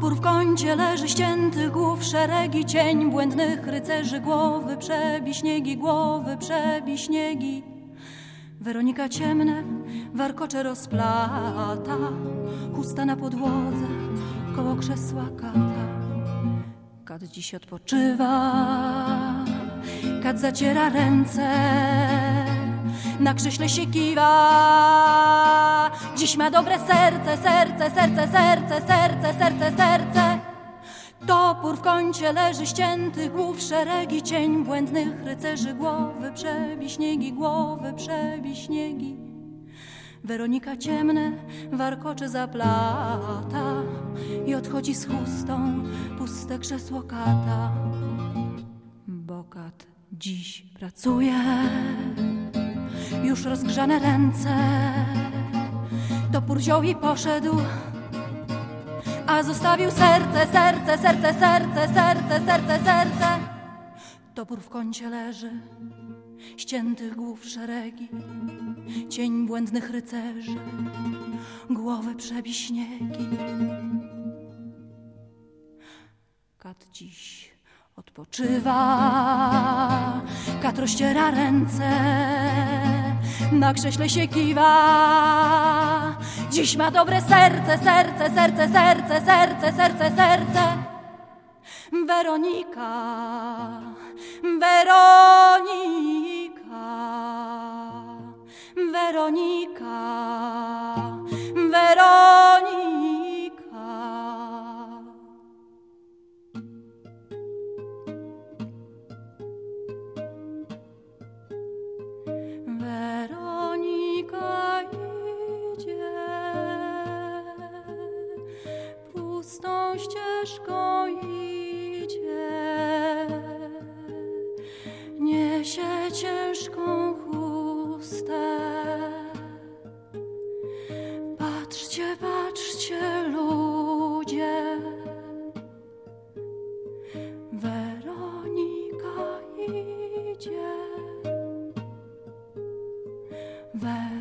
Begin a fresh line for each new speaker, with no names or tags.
Topór w kącie leży ścięty głów, szeregi cień błędnych rycerzy, głowy przebi śniegi, głowy przebi śniegi. Weronika ciemne warkocze rozplata, chusta na podłodze koło krzesła kata. Kat dziś odpoczywa, kat zaciera ręce, na krześle się kiwa. Dziś ma dobre serce, serce, serce, serce, serce, serce, serce. Topór w kącie leży ścięty głów, szeregi cień błędnych rycerzy, głowy przebi śniegi, głowy przebi śniegi. Weronika ciemne warkocze zaplata i odchodzi z chustą puste krzesło kata. Bokat dziś pracuje, już rozgrzane ręce. Topór wziął i poszedł, zostawił serce, serce, serce, serce, serce, serce, serce. Topór w kącie leży, ściętych głów szeregi, cień błędnych rycerzy, głowy przebi śniegi. Kat dziś odpoczywa, kat rozciera ręce, na krześle się kiwa. Dziś ma dobre serce, serce, serce, serce, serce, serce, serce. Weronika, Weronika, Weronika. ścieżką idzie, niesie ciężką chustę. Patrzcie, patrzcie, ludzie. Weronika idzie. Weronika